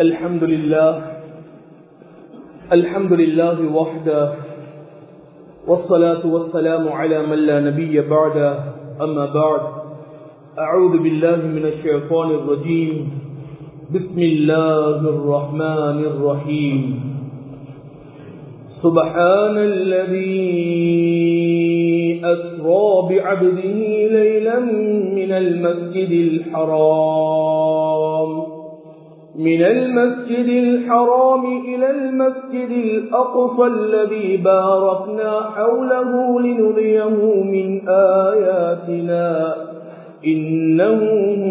الحمد لله الحمد لله وحده والصلاة والسلام على من لا نبي بعده أما بعد أعوذ بالله من الشيطان الرجيم بسم الله الرحمن الرحيم. سبحان الذي أسرى بعبده ليلا من المسجد الحرام. من المسجد الحرام إلى المسجد الأقصى الذي باركنا حوله لنريه من آياتنا. إنه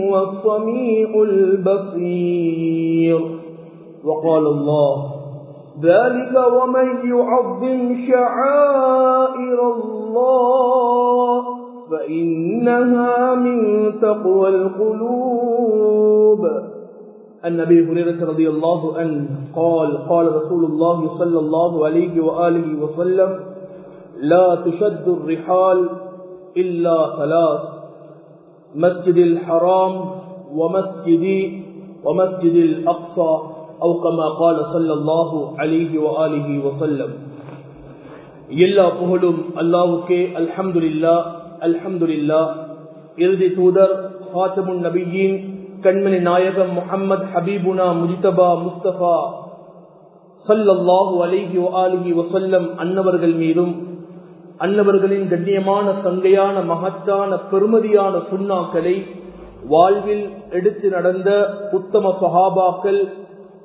هو السميع البصير. وقال الله ذلك ومن يعظم شعائر الله فإنها من تقوى القلوب. النبي هريرة رضي الله عنه قال قال رسول الله صلى الله عليه وآله وسلم لا تشد الرحال إلا ثلاث مسجد الحرام ومسجد ومسجد الأقصى أو كما قال صلى الله عليه وآله وسلم எல்லா புகழும் அல்லாவுக்கே அல்ஹம்துலில்லா அல்ஹம்துலில்லா இறுதி தூதர் ஹாத்தமுன் நபியின் கண்மணி நாயகம் முகமது ஹபீபுனா முஜிதபா முஸ்தபா சல்லாஹு அலிஹி அலிஹி வசல்லம் அன்னவர்கள் மீதும் அன்னவர்களின் கண்ணியமான சங்கையான மகத்தான பெருமதியான சுண்ணாக்களை வாழ்வில் எடுத்து நடந்த உத்தம சஹாபாக்கள்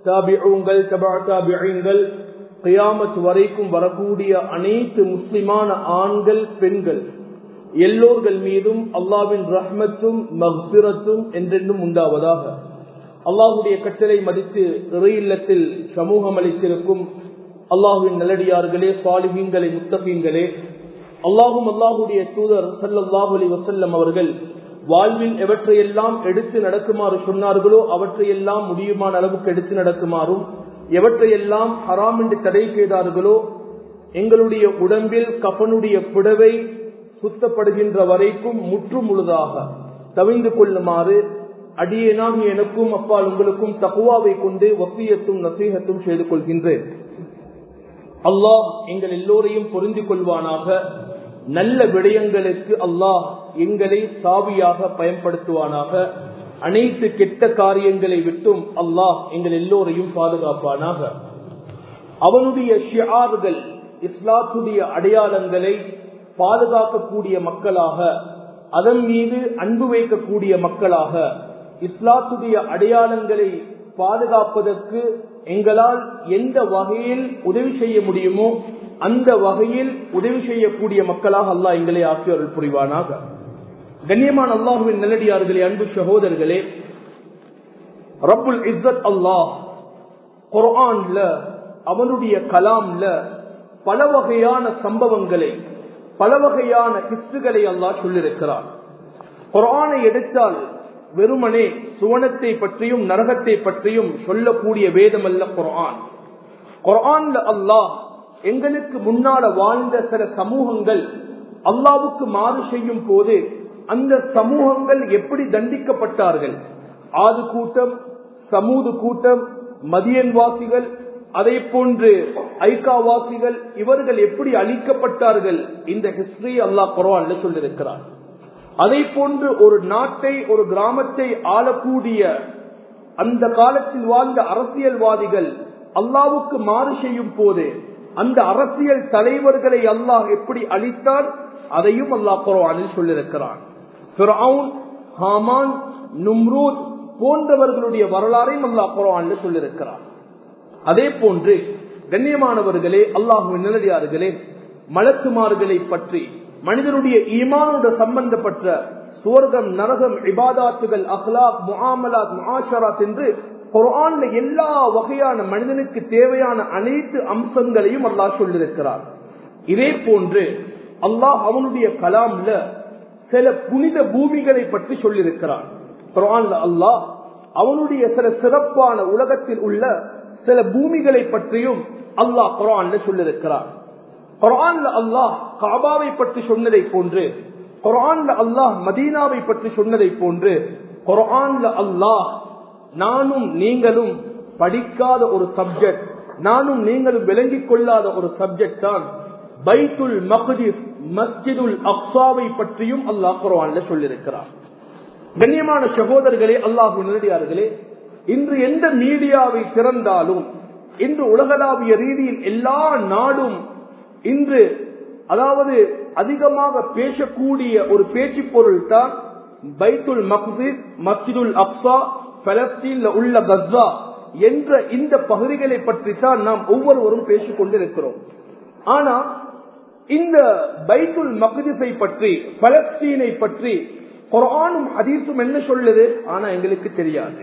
தாபிகள் தபா தாபிகள் கியாமத் வரைக்கும் வரக்கூடிய அனைத்து முஸ்லிமான ஆண்கள் பெண்கள். எல்லோர்கள் மீதும் அல்லாவின் ரஹ்மத்தும் மஹ்பிரத்தும் என்றென்றும் உண்டாவதாக. அல்லாஹுடைய கட்டளை மதித்து இறை இல்லத்தில் சமூகம் அளித்திருக்கும் அல்லாஹுவின் நல்லடியார்களே சாலிஹீன்களே முத்தகீன்களே அல்லாஹும் அல்லாஹுடைய தூதர் சல்லாஹூ அலி வசல்லம் அவர்கள் வாழ்வில் எவற்றையெல்லாம் எடுத்து நடக்குமாறு சொன்னார்களோ அவற்றையெல்லாம் முடியுமான அளவுக்கு எடுத்து நடக்குமாறும் எவற்றையெல்லாம் ஹராம் என்று தடை செய்தார்களோ எங்களுடைய உடம்பில் கப்பனுடைய புடவை சுத்தப்படுகின்ற வரைக்கும் முற்று முழுதாக தவிந்து கொள்ளுமாறு அடியேனாக எனக்கும் அப்பால் உங்களுக்கும் தகுவாவை கொண்டு ஒப்பியத்தும் நசீகத்தும் செய்து கொள்கின்றேன். அல்லாஹ் எங்கள் எல்லோரையும் பொருந்திக் கொள்வானாக. நல்ல விடயங்களுக்கு அல்லாஹ் எங்களை சாவியாக பயன்படுத்துவானாக. அனைத்து கெட்ட காரியங்களை விட்டும் அல்லாஹ் எங்கள் எல்லோரையும் பாதுகாப்பானாக. அவனுடைய ஷியார்கள் இஸ்லாத்துடைய அடையாளங்களை பாதுகாக்கக்கூடிய மக்களாக அதன் மீது அன்பு வைக்கக்கூடிய மக்களாக இஸ்லாத்துடைய அடையாளங்களை பாதுகாப்பதற்கு எங்களால் எந்த வகையில் உதவி செய்ய முடியுமோ அந்த வகையில் உதவி செய்யக்கூடிய மக்களாக அல்லாஹ் எங்களை ஆக்கியவர்கள் புரிவானாக. கண்ணியமான அல்லாஹுவின் நல்லடியார்களே அன்பு சகோதரர்களே ரப்புல் இஸ்ஸத் அல்லாஹ் குரான்ல அவனுடைய கலாம்ல பல வகையான சம்பவங்களை பல வகையான ஹிஸ்டுகளை அல்லாஹ் சொல்லியிருக்கிறார் குரானை எடுத்தால் வெறுமனே சுவனத்தை பற்றியும் நரகத்தை பற்றியும் சொல்லக்கூடிய வேதம் அல்ல குரான் குரான்ல அல்லாஹ் எங்களுக்கு முன்னால வாழ்ந்த சில சமூகங்கள் அல்லாவுக்கு மாறு செய்யும் போது அந்த சமூகங்கள் எப்படி தண்டிக்கப்பட்டார்கள்? ஆது கூட்டம் சமூது கூட்டம் மதியன்வாசிகள் அதே போன்று ஐக்காவாசிகள் இவர்கள் எப்படி அழிக்கப்பட்டார்கள் இந்த ஹிஸ்டரி அல்லா குரான்ல சொல்லியிருக்கிறார் அதே போன்று ஒரு நாட்டை ஒரு கிராமத்தை ஆளக்கூடிய அந்த காலத்தில் வாழ்ந்த அரசியல்வாதிகள் அல்லாவுக்கு மாறு செய்யும் போது அந்த அரசியல் தலைவர்களை அல்லாஹ் எப்படி அழித்தார் அதையும் அல்லாஹ் குரானில் சொல்லியிருக்கிறான். ஹாமான் நும்ரூத் போன்றவர்களுடைய வரலாறையும் அல்லா குரான்ல சொல்லியிருக்கிறார் அதே போன்று கண்ணியமானவர்களே அல்லாஹுவின் நிலடியார்களே மலக்குமார்களை பற்றி மனிதனுடைய ஈமானோட சம்பந்தப்பட்ட சுவர்க்கம் நரகம் இபாதாத்துகள் அஹ்லாக் முகாமலாத் முஹாஷராத் என்று குரான்ல எல்லா வகையான மனிதனுக்கு தேவையான அனைத்து அம்சங்களையும் அல்லாஹ் சொல்லியிருக்கிறார். இதே போன்று அல்லாஹ் அவனுடைய கலாம்ல சில புனித பூமிகளை பற்றி சொல்லியிருக்கிறார் குரான்ல அல்லாஹ் அவனுடைய சில சிறப்பான உலகத்தில் உள்ள சில பூமிகளை பற்றியும் அல்லாஹ் குரான்ல சொல்லிருக்கிறார் குரான்ல அல்லாஹ் காபாவை பற்றி சொன்னதை போன்று குரான்ல அல்லாஹ் மதீனாவை பற்றி சொன்னதை போன்று குரான்ல அல்லாஹ் நானும் நீங்களும் படிக்காத ஒரு சப்ஜெக்ட் நானும் நீங்களும் விளங்கிக் கொள்ளாத ஒரு சப்ஜெக்ட் தான் பைத்துல் மஹதிஸ் மஸ்ஜிதுல் அப்சாவை பற்றியும் அல்லாஹ் குரான்ல சொல்லியிருக்கிறார். கண்ணியமான சகோதரர்களே அல்லாஹ் நேரடியார்களே இன்று எந்த மீடியாவை திறந்தாலும் இன்று உலகளாவிய ரீதியில் எல்லா நாடும் இன்று அதாவது அதிகமாக பேசக்கூடிய ஒரு பேச்சு பொருள் தான் பைத்துல் மக்சித் மஸ்ஜிதுல் அப்சா பலஸ்தீன்ல உள்ள கஸ்ஸா என்ற இந்த பகுதிகளை பற்றி தான் நாம் ஒவ்வொருவரும் பேசிக் கொண்டிருக்கிறோம். ஆனா இந்த பைத்துல் மக்திஸை பற்றி பலஸ்தீனை பற்றி குரானும் அதீசும் என்ன சொல்லுது? ஆனா எங்களுக்கு தெரியாது.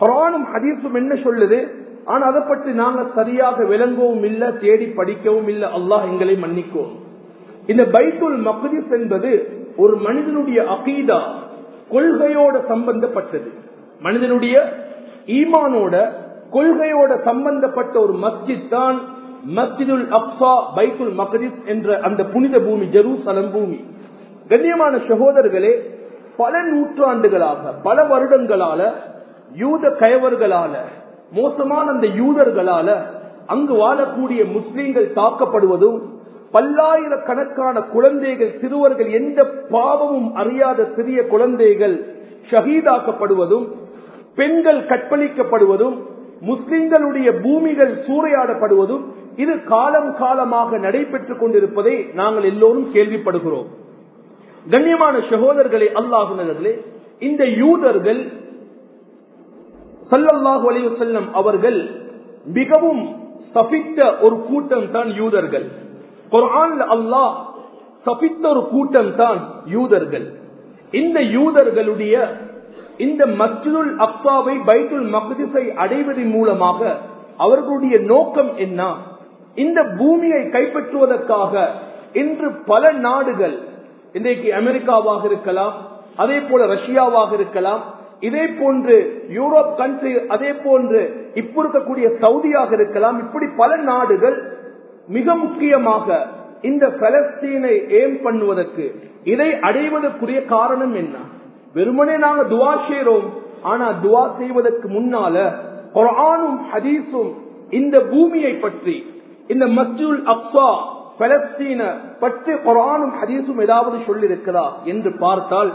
குரானும் ஹதீஸும் என்ன சொல்லுது? ஆனா அதை பற்றி நாங்க சரியாக விளங்கவும் இல்லை தேடி படிக்கவும் இல்லை. அல்லாஹ் எங்களை மன்னிக்கும். இந்த பைத்துல் மக்திஸ் என்பது ஒரு மனிதனுடைய அகீதா கொள்கையோட சம்பந்தப்பட்டது. மனிதனுடைய ஈமானோட கொள்கையோட சம்பந்தப்பட்ட ஒரு மஸ்ஜித் தான் மஸ்ஜிதுல் அப்சா பைத்துல் மக்திஸ் என்ற அந்த புனித பூமி ஜெருசலம் பூமி. கண்ணியமான சகோதரர்களே பல நூற்றாண்டுகளாக பல வருடங்களால யூத கயவர்களால மோசமான அந்த யூதர்களால அங்கு வாழக்கூடிய முஸ்லீம்கள் தாக்கப்படுவதும் பல்லாயிரக்கணக்கான குழந்தைகள் சிறுவர்கள் எந்த பாவமும் அறியாத சிறிய குழந்தைகள் ஷஹீதாக்கப்படுவதும் பெண்கள் கற்பழிக்கப்படுவதும் முஸ்லிம்களுடைய பூமிகள் சூறையாடப்படுவதும் இது காலம் காலமாக நடைபெற்றுக் கொண்டிருப்பதை நாங்கள் எல்லோரும் கேள்விப்படுகிறோம். கண்ணியமான சகோதரர்களே அல்லாஹுனர்களே இந்த யூதர்கள் சல்லல்லாஹு அலைஹி செல்லம் அவர்கள் மிகவும் சபித்த ஒரு கூட்டம் தான் யூதர்கள். குர்ஆன்ல அல்லாஹ் சபித்த ஒரு கூட்டம் தான் யூதர்கள். இந்த யூதர்களுடைய இந்த மஸ்ஜிதுல் அக்சாவை பைத்துல் மக்திஸை அடைவதன் மூலமாக அவர்களுடைய நோக்கம் என்ன? இந்த பூமியை கைப்பற்றுவதற்காக இன்று பல நாடுகள் இன்றைக்கு அமெரிக்காவாக இருக்கலாம் அதே போல ரஷ்யாவாக இருக்கலாம் இதே போன்று யூரோப் கண்ட்ரி அதே போன்று இப்ப இருக்கக்கூடிய சவுதியாக இருக்கலாம். இப்படி பல நாடுகள் மிக முக்கியமாக இந்த பலஸ்தீனை ஏம் பண்ணுவதற்கு இதை அடைவதற்குரிய காரணம் என்ன? வெறுமனே நாங்க துவா செய்யறோம் ஆனா துவா செய்வதற்கு முன்னால குரானும் ஹதீஸும் இந்த பூமியை பற்றி இந்த மஸ்ஜுல் அப்சா பலஸ்தீன பற்றி குரானும் ஹதீஸும் ஏதாவது சொல்லியிருக்கிறா என்று பார்த்தால்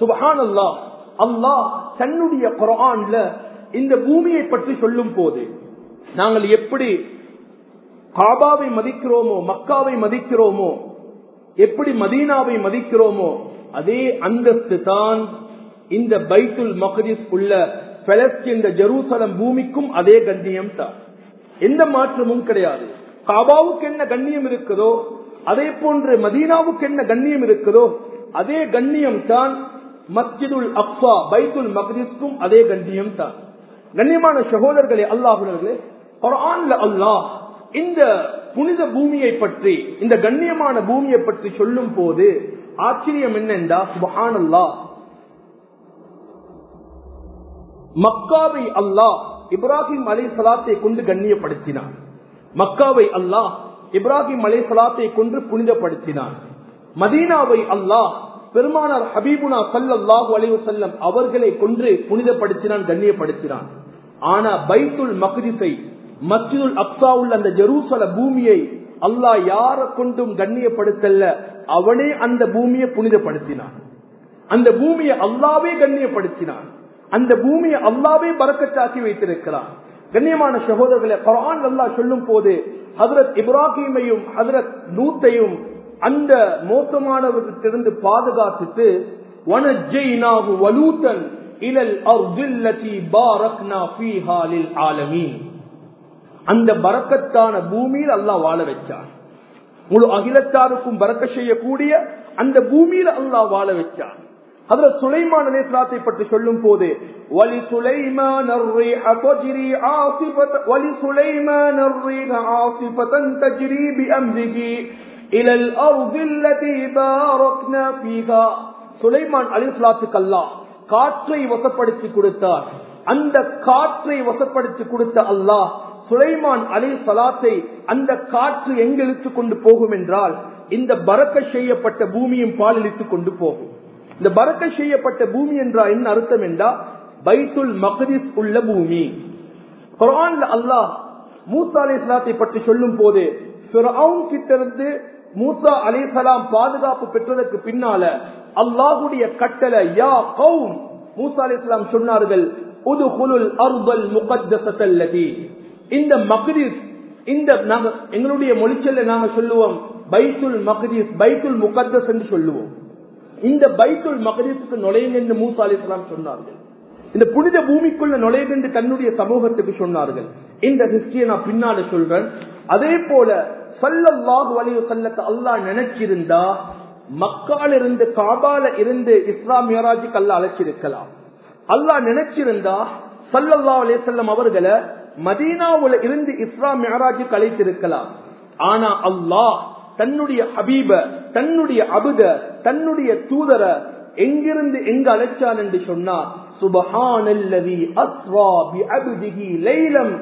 சுபஹான் அல்லாஹ் அல்லாஹ் தன்னுடைய குரான்ல இந்த பூமியை பற்றி சொல்லும் போது நாங்கள் எப்படி காபாவை மதிக்கிறோமோ மக்காவை மதிக்கிறோமோ எப்படி மதீனாவை மதிக்கிறோமோ அதே அந்தஸ்து தான் இந்த பைத்துல் மகதிஸ் உள்ள பலஸ்தீன் ஜெருசலம் பூமிக்கும் அதே கண்ணியம் தான். எந்த மாற்றமும் கிடையாது. காபாவுக்கு என்ன கண்ணியம் இருக்குதோ அதே போன்று மதீனாவுக்கு என்ன கண்ணியம் இருக்குதோ அதே கண்ணியம் தான் மஸ்ஜிதுல் அக்ஸா பைத்துல் மக்திஸ்க்கும் அதே கண்டியம் தான். கண்ணியமான சகோதரர்களே அல்லாஹர்களே குர்ஆன்ல அல்லாஹ் இந்த புனித பூமியை பற்றி இந்த கண்ணியமான பூமியை பற்றி சொல்லும் போது ஆச்சரியம் என்னென்றா சுபஹான் அல்லாஹ் மக்காவை அல்லாஹ் இப்ராஹிம் அலை சலாத்தை கொண்டு கண்ணியப்படுத்தினான். மக்காவை அல்லாஹ் இப்ராஹிம் அலை சலாத்தை கொண்டு புனிதப்படுத்தினான். மதீனாவை அல்லாஹ் பெருமானார் ஹபீபுனா சல்லாஹு அலைவு செல்லம் அவர்களை கொன்று புனிதப்படுத்தினான் கண்ணியப்படுத்தினான். ஆனா பைத்துல் மக்ரிசை மஸ்ஜிதுல் அப்சா உள்ள அந்த ஜெருசல பூமியை அல்லாஹ் யார கொண்டும் கண்ணியப்படுத்தல அவனே அந்த பூமியை புனிதப்படுத்தினான். அந்த பூமியை அல்லாவே கண்ணியப்படுத்தினான். அந்த பூமியை அல்லாவே பறக்கச்சாக்கி வைத்திருக்கிறான். கண்ணியமான சகோதரர்களை குரான் அல்லாஹ் சொல்லும் போது ஹதரத் இப்ராஹிமையும் ஹதரத் நூத்தையும் அந்த மோசமானவற்றிலிருந்து பாதுகாத்துட்டு வனஜெய்னாகு வலூத்தன் இலல் அர்தில்லதி பாரக்னா ஆலமீன். அந்த பூமியில் அல்லாஹ் வாழ முழு அகிலத்தாருக்கும் பறக்க செய்யக்கூடிய அந்த பூமியில அல்லாஹ் வாழ வச்சார். அதுல சுலைமான் அலேஸ்லாத்தை பற்றி சொல்லும் போது வலி சுலைமான் வலி சுலைமான் ஆசிபதன் தஜ்ரி சுலைமான் அலிஸ்லாத்துக்கு அல்லாஹ் காற்றை வசப்படுத்தி கொடுத்தார். அந்த காற்றை வசப்படுத்தி கொடுத்த அல்லாஹ் சுலைமான் அலி சலாத்தை அந்த காற்று எங்கெழுத்து கொண்டு போகும் என்றால் இந்த பறக்க செய்யப்பட்ட பூமியும் பால் கொண்டு போகும். இந்த பறக்க செய்யப்பட்ட பூமி என்றால் என்ன அர்த்தம் என்றால் பைத்துல் மகதிஸ் உள்ள பூமி. குரான்ல அல்லாஹ் மூசா அலி இஸ்லாத்தை பற்றி சொல்லும் போது கிட்ட இருந்து மூசா அலிசலாம் பாதுகாப்பு பெற்றதற்கு பின்னால அல்லாஹுடைய கட்டளை யா கௌம் மூசா அலி சொன்னார்கள் இந்த மக்ரிஸ் இந்த எங்களுடைய மொழிச்சல்ல நாங்க சொல்லுவோம் பைத்துல் மக்ரிஸ் பைத்துல் முகத்தஸ் என்று சொல்லுவோம். இந்த பைத்துல் மகதீசுக்கு நுழையுங்க என்று மூசா அலி சொன்னார்கள். இந்த புனித பூமிக்குள்ள நுழையுங்க என்று தன்னுடைய சமூகத்துக்கு சொன்னார்கள். இந்த ஹிஸ்டரியை நான் பின்னால சொல்றேன். அதே போல சல்லல்லாஹு அலைஹி சல்லத்தை அல்லாஹ் நினைச்சிருந்தா மக்கால இருந்து காபால இருந்து இஸ்லாம் மியராஜுக்கு அல்லாஹ் அழைச்சிருக்கலாம். அல்லாஹ் நினைச்சிருந்தா சல்லல்லா அலே செல்லம் அவர்களை மதீனாவுல இருந்து இஸ்லாம் மியராஜுக்கு அழைத்திருக்கலாம். ஆனா அல்லாஹ் தன்னுடைய ஹபீப தன்னுடைய அபுத தன்னுடைய தூதர எங்கிருந்து எங்க அழைச்சான் என்று சொன்னார்? சுபஹானல்லதி அஸ்வா பி அப்திஹி லைலம்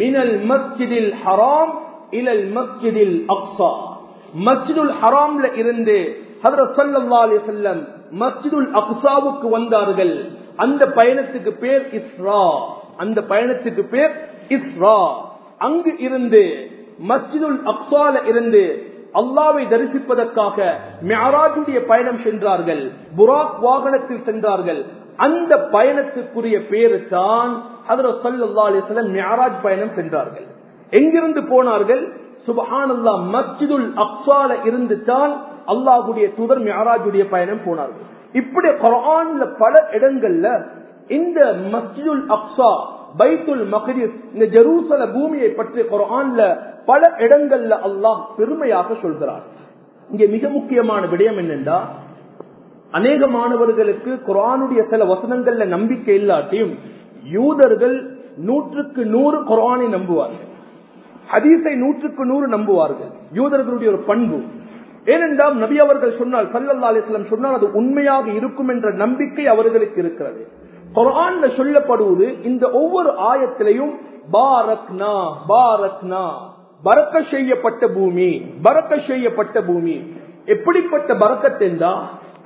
மினல் மஸ்ஜிதில் ஹராம் இலல் மஸ்ஜிதில் அக்ஸா. மஸ்ஜிதுல் ஹராம்ல இருந்து ஹதரத் மஸ்ஜிதுல் அக்ஸாவுக்கு வந்தார்கள். அந்த பயணத்துக்கு பேர் இஸ்ரா. அந்த பயணத்துக்கு பேர் இஸ்ரா. அங்கு இருந்து மஸ்ஜிதுல் அக்ஸால இருந்து அல்லாவை தரிசிப்பதற்காக மியராஜுடைய பயணம் சென்றார்கள். புராக் வாகனத்தில் சென்றார்கள். அந்த பயணத்துக்குரிய பேரு தான் அதில் சொல்லி அலைஹி மியராஜ் பயணம் சென்றார்கள். எங்கிருந்து போனார்கள்? சுபஹானல்லா மஸ்ஜிதுல் அக்ஸால இருந்து தான் அல்லாஹுடைய தூதர் மியாராஜுடைய பயணம் போனார்கள். இப்படி குரான்ல பல இடங்கள்ல இந்த மஸ்ஜிதுல் அக்ஸா பைத்துல் மக்ரிஸ் இந்த ஜெருசல பூமியை பற்றி குரான்ல பல இடங்கள்ல அல்லாஹ் பெருமையாக சொல்கிறார். இங்க மிக முக்கியமான விடயம் என்னென்றா அநேக மாணவர்களுக்கு குரானுடைய சில வசனங்கள்ல நம்பிக்கை இல்லாட்டியும் யூதர்கள் நூற்றுக்கு நூறு குரானை நம்புவார்கள். ஹதீஸை நூற்றுக்கு நூறு நம்புவார்கள். யூதர்களுடைய ஒரு பண்பு. ஏனென்றால் நபி அவர்கள் சொன்னால் சல்லல்லா அலிஸ்லாம் சொன்னால் அது உண்மையாக இருக்கும் என்ற நம்பிக்கை அவர்களுக்கு இருக்கிறது. குரான்ல சொல்லப்படுவது இந்த ஒவ்வொரு ஆயத்திலையும் பாரத்னா பாரத்னா பறக்க செய்யப்பட்ட பூமி பறக்க செய்யப்பட்ட பூமி. எப்படிப்பட்ட பறக்கத்தென்றா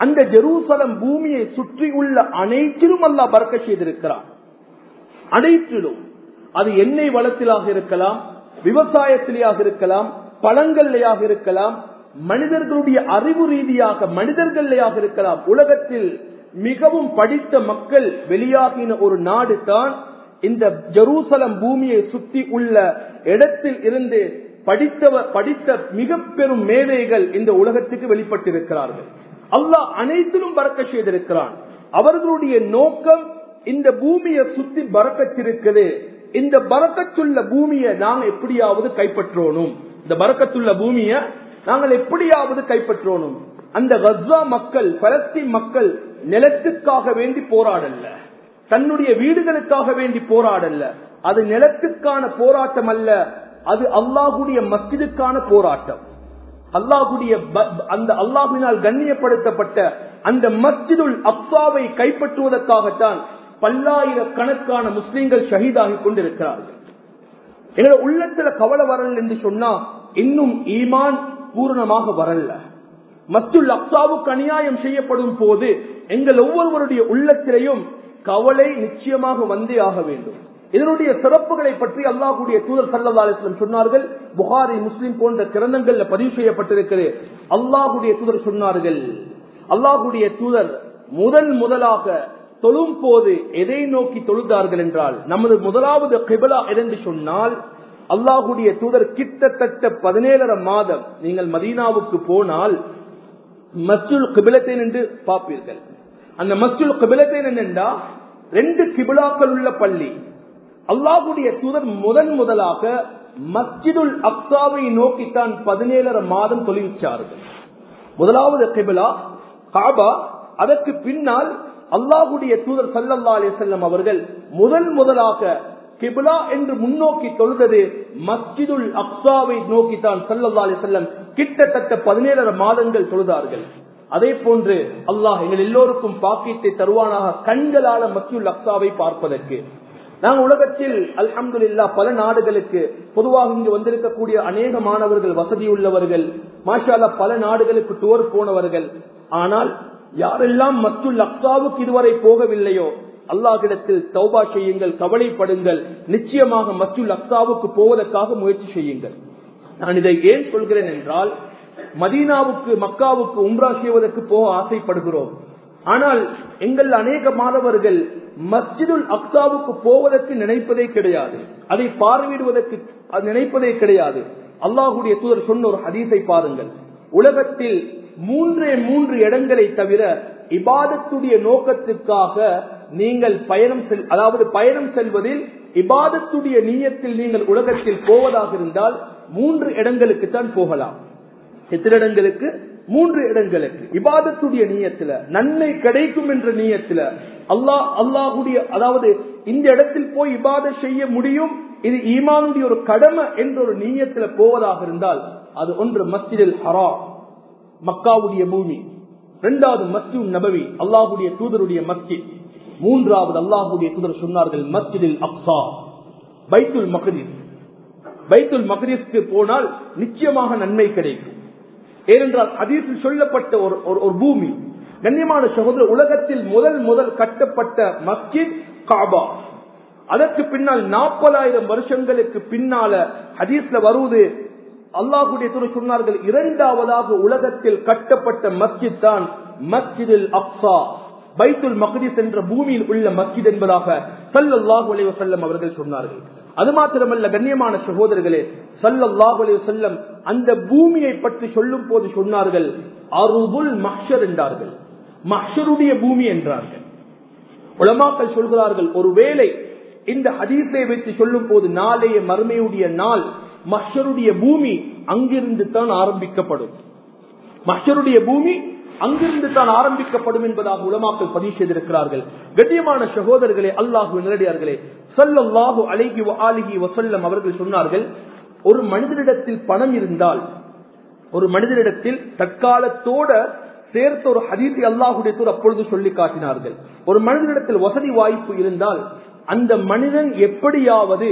அந்த ஜெருசலம் பூமியை சுற்றி உள்ள அனைத்திலும் அல்லா பறக்க செய்திருக்கிறார் அனைத்திலும். அது எண்ணெய் வளத்திலாக இருக்கலாம் விவசாயத்திலேயாக இருக்கலாம் பழங்கள்லையாக இருக்கலாம் மனிதர்களுடைய அறிவு ரீதியாக மனிதர்களையாக இருக்கலாம். உலகத்தில் மிகவும் படித்த மக்கள் வெளியாகின ஒரு நாடு தான் இந்த ஜெருசலம் பூமியை சுத்தி உள்ள இடத்தில் இருந்து படித்தவர் படித்த மிக பெரும் மேதைகள் இந்த உலகத்துக்கு வெளிப்பட்டிருக்கிறார்கள். அல்லாஹ் அனைத்திலும் பறக்க செய்திருக்கிறான். அவர்களுடைய நோக்கம் இந்த பூமியை சுத்தி பறக்கத்திருக்குது இந்த பறக்கத்துள்ள பூமியை நாங்க எப்படியாவது கைப்பற்றணும். இந்த பறக்கத்துள்ள பூமியை நாங்கள் எப்படியாவது கைப்பற்றணும். அந்த கஸ்வா மக்கள் பலஸ்தீன் மக்கள் நிலத்துக்காக வேண்டி போராடல்ல தன்னுடைய வீடுகளுக்காக வேண்டி போராடல்ல அது நிலத்துக்கான போராட்டம் அல்ல அது அல்லாஹுடைய மஸ்ஜிதுக்கான போராட்டம். அல்லாஹுடைய அந்த அல்லாஹினால் கண்ணியப்படுத்தப்பட்ட அந்த மஸ்ஜிதுல் அப்சாவை கைப்பற்றுவதற்காகத்தான் பல்லாயிரக்கணக்கான முஸ்லீம்கள் ஷஹீதாகி கொண்டிருக்கிறார்கள். எங்களோட உள்ளத்துல கவலை வரல் என்று சொன்னா இன்னும் ஈமான் பூர்ணமாக வரல மத்துள் அப்சாவுக்கு அநியாயம் செய்யப்படும் போது எங்கள் ஒவ்வொருவருடைய உள்ளத்திலையும் கவலை நிச்சயமாக வந்தே ஆக வேண்டும். இதனுடைய சிறப்புகளை பற்றி அல்லாஹுடைய தூதர் சல்லா சொன்னார்கள். புகாரி முஸ்லிம் போன்ற கிரந்தங்கள்ல பதிவு செய்யப்பட்டிருக்கிறது அல்லாஹுடைய தூதர் சொன்னார்கள். அல்லாஹுடைய தூதர் முதல் முதலாக தொழும் போது எதை நோக்கி தொழுதார்கள் என்றால் நமது முதலாவது கிபலா என்று சொன்னால் அல்லாஹுடைய தூதர் கிட்டத்தட்ட பதினேழரை மாதம் நீங்கள் மதீனாவுக்கு போனால் மஸ்ஜுல் கிபிலத்தை நின்று பார்ப்பீர்கள். அந்த மஸ்ஜுல் கிபிலத்தை நின்றா ரெண்டு கிபிலாக்கள் உள்ள பள்ளி. அல்லாஹுடைய தூதர் முதன் முதலாக மஸ்ஜிதுல் அக்சாவை நோக்கித்தான் பதினேழரை மாதம் தொழிற்சார்கள் முதலாவது கிபிலா காபா அதற்கு பின்னால் அல்லாஹுடைய தூதர் சல்லல்லா அலிசல்லம் அவர்கள் முதல் முதலாக கிபிலா என்று முன்னோக்கி தொழுதது மஸ்ஜிதுல் அக்சாவை நோக்கித்தான் சல்லல்லா அலிசல்லம் கிட்டத்தட்ட பதினேழரை மாதங்கள் தொழுதார்கள். அதே போன்று அல்லாஹ் எங்கள் எல்லோருக்கும் பாக்கியத்தை தருவானாக கண்களால மஸ்ஜிதுல் அக்சாவை பார்ப்பதற்கு. நாங்கள் உலகத்தில் அல்ஹம்து இல்லா பல நாடுகளுக்கு பொதுவாக இங்கு வந்திருக்கக்கூடிய அநேக மாணவர்கள் வசதியுள்ளவர்கள் மாஷால மாஷாலா பல நாடுகளுக்கு டூர் போனவர்கள். ஆனால் யாரெல்லாம் மத்துள் அக்காவுக்கு இதுவரை போகவில்லையோ அல்லாஹிடத்தில் தௌபா செய்யுங்கள் கவலைப்படுங்கள் நிச்சயமாக மத்துள் அக்காவுக்கு போவதற்காக முயற்சி செய்யுங்கள். நான் இதை ஏன் சொல்கிறேன் என்றால் மதீனாவுக்கு மக்காவுக்கு உம்ரா செய்வதற்கு போக ஆசைப்படுகிறோம். ஆனால் எங்கள் அநேக மாணவர்கள் மஸ்ஜிதுல் அக்தாவுக்கு போவதற்கு நினைப்பதே கிடையாது. அதை பார்வையிடுவதற்கு நினைப்பதே கிடையாது. அல்லாஹுடைய தூதர் சொன்ன ஒரு ஹதீஸை பாருங்கள். உலகத்தில் மூன்றே மூன்று இடங்களை தவிர இபாதத்துடைய நோக்கத்துக்காக நீங்கள் பயணம் செல் அதாவது பயணம் செல்வதில் இபாதத்துடைய நீயத்தில் நீங்கள் உலகத்தில் போவதாக இருந்தால் மூன்று இடங்களுக்கு தான் போகலாம். எத்தனை இடங்களுக்கு? மூன்று இடங்களுக்கு. இபாதத்துடைய நீயத்துல நன்மை கிடைக்கும் என்ற நீயத்துல அல்லாஹ் அல்லாஹுடைய அதாவது இந்த இடத்தில் போய் இபாத செய்ய முடியும் இது ஈமானுடைய ஒரு கடமை என்ற ஒரு நீயத்துல போவதாக இருந்தால் அது ஒன்று மஸ்ஜிதில் ஹரா மக்காவுடைய பூமி. இரண்டாவது மஸ்ஜித் நபவி அல்லாஹுடைய தூதருடைய மஸ்ஜித். மூன்றாவது அல்லாஹுடைய தூதர் சொன்னார்கள் மஸ்ஜிதில் அப்சா பைத்துல் மகதீஸ் பைத்துல் மகதீஸ்க்கு போனால் நிச்சயமாக நன்மை கிடைக்கும். ஏனென்றால் அதீசில் சொல்லப்பட்ட ஒரு ஒரு பூமி கண்ணியமான சகோதரர் உலகத்தில் முதல் முதல் கட்டப்பட்ட மஸ்ஜித் காபா. அதற்கு பின்னால் நாற்பதாயிரம் வருஷங்களுக்கு பின்னால ஹதீஸ்ல வருவது அல்லாஹுடைய துறை சொன்னார்கள் இரண்டாவதாக உலகத்தில் கட்டப்பட்ட மஸ்ஜித் தான் மஸ்ஜிதில் அப்சா பைத்துல் மக்திஸ் என்ற பூமியில் உள்ள மஸ்ஜித் என்பதாக சல்லல்லாஹு அலைஹி வஸல்லம் அவர்கள் சொன்னார்கள். அது மாத்திரமல்ல கண்ணியமான சகோதரர்களே சல்லல்லாஹு அலைஹி செல்லம் அந்த பூமியை பற்றி சொல்லும் போது சொன்னார்கள் அருபுல் மஹர் என்றார்கள். மஹருடைய பூமி என்றார்கள். உலமாக்கள் சொல்கிறார்கள் ஒருவேளை இந்த ஹதீஸை வைத்து சொல்லும் போது நாளைய மறுமையுடைய நாள் மஷருடைய பூமி அங்கிருந்து தான் ஆரம்பிக்கப்படும். மஷருடைய பூமி அங்கிருந்து தான் ஆரம்பிக்கப்படும் என்பதாக உலமாக்கள் பதிவு செய்திருக்கிறார்கள். கண்ணியமான சகோதரர்களே அல்லாஹு நேரடியார்களே சல்லாஹு அழகி ஆலிகி வசல்லம் அவர்கள் சொன்னார்கள் ஒரு மனிதனிடத்தில் பணம் இருந்தால் ஒரு மனிதனிடத்தில் தற்காலத்தோட சேர்த்த ஒரு ஹதீசி அல்லாஹுடைய அப்பொழுது சொல்லி காட்டினார்கள். ஒரு மனிதனிடத்தில் வசதி வாய்ப்பு இருந்தால் அந்த மனிதன் எப்படியாவது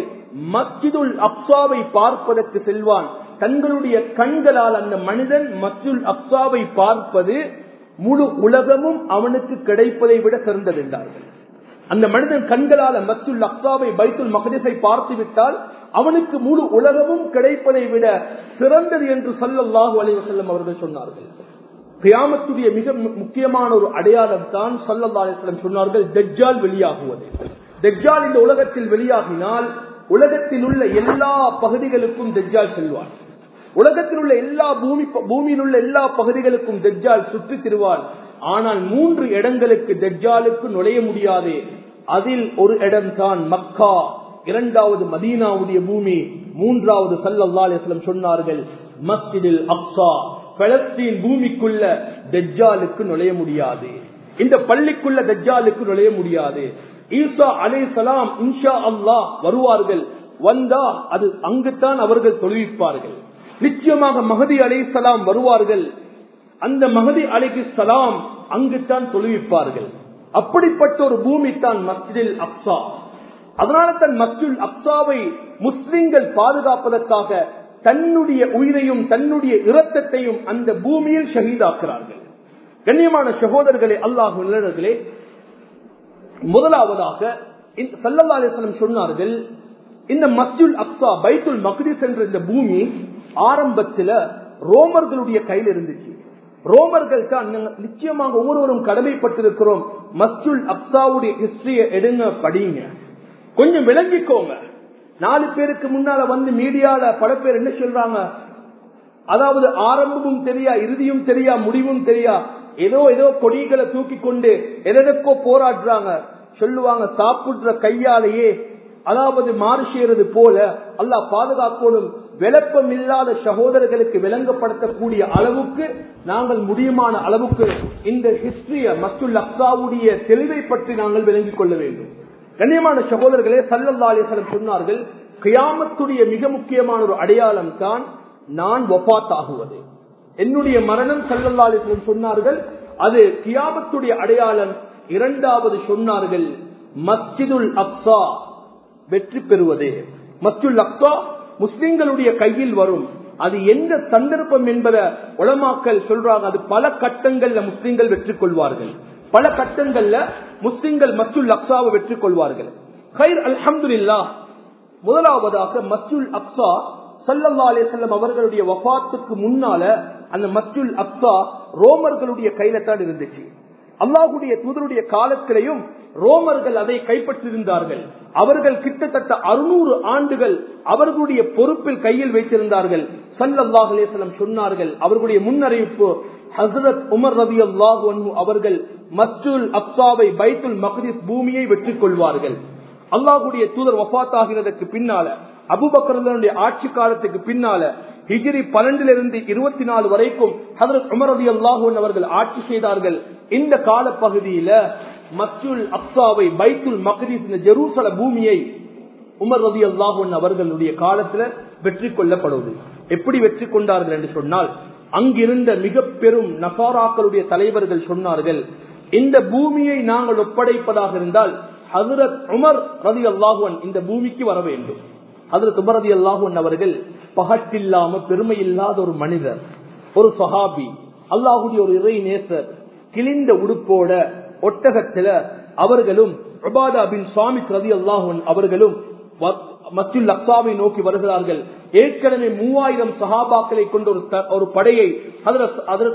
மஸ்ஜிதுல் அப்சாவை பார்ப்பதற்கு செல்வான். தங்களுடைய கண்களால் அந்த மனிதன் மஸ்ஜுல் அப்சாவை பார்ப்பது முழு உலகமும் அவனுக்கு கிடைப்பதை விட சிறந்தது என்றார்கள். அந்த மனிதன் கண்களால் மஸ்ஜுல் அப்சாவை பைத்துல் மகதிசை பார்த்து விட்டால் அவனுக்கு முழு உலகமும் கிடைப்பதை விட சிறந்தது என்று சல்லல்லாஹு அலிவசல்லம் அவர்கள் சொன்னார்கள். கியாமத்துடைய மிக முக்கியமான ஒரு அடையாளம் தான் சல்லல்லா அலிஸ்லம் சொன்னார்கள் தஜ்ஜால் வெளியாகுவது. தெஜால் இந்த உலகத்தில் வெளியாகினால் உலகத்தில் உள்ள எல்லா பகுதிகளுக்கும் தெஜால் செல்வான் உலகத்தில் உள்ள எல்லா பூமி பூமியில் உள்ள எல்லா பகுதிகளுக்கும் தெஜால் சுற்றி திருவார். ஆனால் மூன்று இடங்களுக்கு தெஜாலுக்கு நுழைய முடியாது. அதில் ஒரு இடம் தான் மக்கா. இரண்டாவது மதீனாவுடைய பூமி. மூன்றாவது சல்லல்லா அலிஸ்லம் சொன்னார்கள் மஸ்ஜிதில் அப்சா பலஸ்தீன் பூமிக்குள்ள தெஜாலுக்கு நுழைய முடியாது. இந்த பள்ளிக்குள்ள தஜ்ஜாலுக்கு நுழைய முடியாது. ஈசா அலை சலாம் இன்ஷா அல்லாஹ் வருவார்கள். வந்தா அது அங்குத்தான் அவர்கள் தொழுவிப்பார்கள். நிச்சயமாக மகதி அலை சலாம் வருவார்கள். அந்த மகதி அலைக்கு சலாம் அங்குத்தான் தொழுவிப்பார்கள். அப்படிப்பட்ட ஒரு பூமி தான் மஸ்ஜிதில் அப்சா அதனால தன் மஸ்ஜில் அப்சாவை முஸ்லிம்கள் பாதுகாப்பதற்காக தன்னுடைய உயிரையும் தன்னுடைய இரத்தத்தையும் அந்த பூமியில் ஷஹீதாக்குறார்கள். கண்ணியமான சகோதரர்களே அல்லாஹ் நிலர்களே முதலாவதாக சொன்னார்கள் இந்த மஸ்ஜுல் அப்சா பைத்துல் மக்தி என்ற இந்த பூமி ஆரம்பத்தில் ரோமர்களுடைய கையில் இருந்துச்சு. ரோமர்கள் தான் நிச்சயமாக ஒவ்வொருவரும் கடமைப்பட்டிருக்கிறோம். மஸ்ஜுல் அப்சாவுடைய ஹிஸ்டரிய எடுங்க படிங்க. கொஞ்சம் விளங்கிக்கோங்க. நாலு பேருக்கு முன்னால வந்து மீடியால பல பேர் என்ன சொல்றாங்க? அதாவது ஆரம்பமும் தெரியா இறுதியும் தெரியா முடிவும் தெரியா ஏதோ ஏதோ கொடிகளை தூக்கி கொண்டு எதற்கோ போராடுறாங்க. சொல்லுவாங்க சாப்பிடுற கையாலேயே அதாவது மாறு செய்யறது போல அல்லா பாதுகாக்கோடும் விளப்பம் இல்லாத சகோதரர்களுக்கு விளங்கப்படுத்தக்கூடிய அளவுக்கு நாங்கள் முடியுமான அளவுக்கு இந்த ஹிஸ்டரிய மத்துல் அப்சாவுடைய தெளிவை பற்றி நாங்கள் விளங்கிக் கொள்ள வேண்டும். கண்ணியமான சகோதரர்களே சல்லல்லா அலிஸ்லம் சொன்னார்கள் கியாமத்துடைய மிக முக்கியமான ஒரு அடையாளம் தான் நான் ஒப்பாத்தாகுவது என்னுடைய மரணம் சல்லல்லா சொன்னார்கள். அது கியாபத்துடைய அடையாளம் இரண்டாவது சொன்னார்கள். மஸ்ஜிதுல் அப்சா வெற்றி பெறுவது. மஸ்ஜுல் அப்சா முஸ்லிம்களுடைய கையில் வரும். அது எந்த சந்தர்ப்பம் என்பதை உளமாக்கல் சொல்றாங்க. அது பல கட்டங்கள்ல முஸ்லிம்கள் வெற்றி கொள்வார்கள். பல கட்டங்கள்ல முஸ்லிம்கள் மஸ்ஜுல் அப்சாவை வெற்றி கொள்வார்கள். ஹைர் அல்ஹம்துலில்லா. முதலாவதாக மஸ்ஜுல் அப்சா சல்லல்லா அலிசல்லம் அவர்களுடைய வஃபாத்துக்கு முன்னால அந்த மஸ்ஜுல் அக்ஸா ரோமர்களுடைய கையில தான் இருந்துச்சு. அல்லாஹுடைய தூதருடைய காலத்திலையும் ரோமர்கள் அதை கைப்பற்றியிருந்தார்கள். அவர்கள் கிட்டத்தட்ட அறுநூறு ஆண்டுகள் அவர்களுடைய பொறுப்பில் கையில் வைத்திருந்தார்கள். சல்லல்லாஹ் அலிஸ்லம் சொன்னார்கள் அவர்களுடைய முன்னறிவிப்பு ஹசரத் உமர் ரவி அல்லாஹ் அவர்கள் மஸ்ஜுல் அப்சாவை பைத்துல் மக்தீஸ் பூமியை வெற்றி கொள்வார்கள் அல்லாஹுடைய தூதர் வஃபாத் ஆகிறதற்கு பின்னால அபுபக்கரனுடைய ஆட்சி காலத்துக்கு பின்னால ஹிஜிரி பன்னெண்டிலிருந்து இருபத்தி நாலு வரைக்கும் ஹதரத் அல்லாஹூன் அவர்கள் ஆட்சி செய்தார்கள். இந்த கால பகுதியில மச்சுல் அப்சாவை பைத்துல் மக்ரீஸ் இந்த ஜெருசல பூமியை உமர் ரதி அல்லாஹூன் அவர்களுடைய காலத்துல வெற்றி கொள்ளப்படுவது. எப்படி வெற்றி கொண்டார்கள் என்று சொன்னால் அங்கிருந்த மிக பெரும் நசாராக்களுடைய தலைவர்கள் சொன்னார்கள் இந்த பூமியை நாங்கள் ஒப்படைப்பதாக இருந்தால் ஹசரத் உமர் ரதி அல்லாஹுவன் இந்த பூமிக்கு வர வேண்டும். அதுல துபரதி ரதி அவர்கள் பகட்டில்லாம பெருமை இல்லாத ஒரு மனிதர் ஒரு சஹாபி அல்லாஹுடைய ஒரு இறை நேசர் கிழிந்த உடுப்போட ஒட்டகத்துல அவர்களும் உபாதா பின் சுவாமி ரதி அல்லாஹுவன் அவர்களும் மஸ்ஜில் அக்சாவை நோக்கி வருகிறார்கள். ஏற்கனவே மூவாயிரம் சஹாபாக்களை கொண்ட ஒரு ஒரு படையை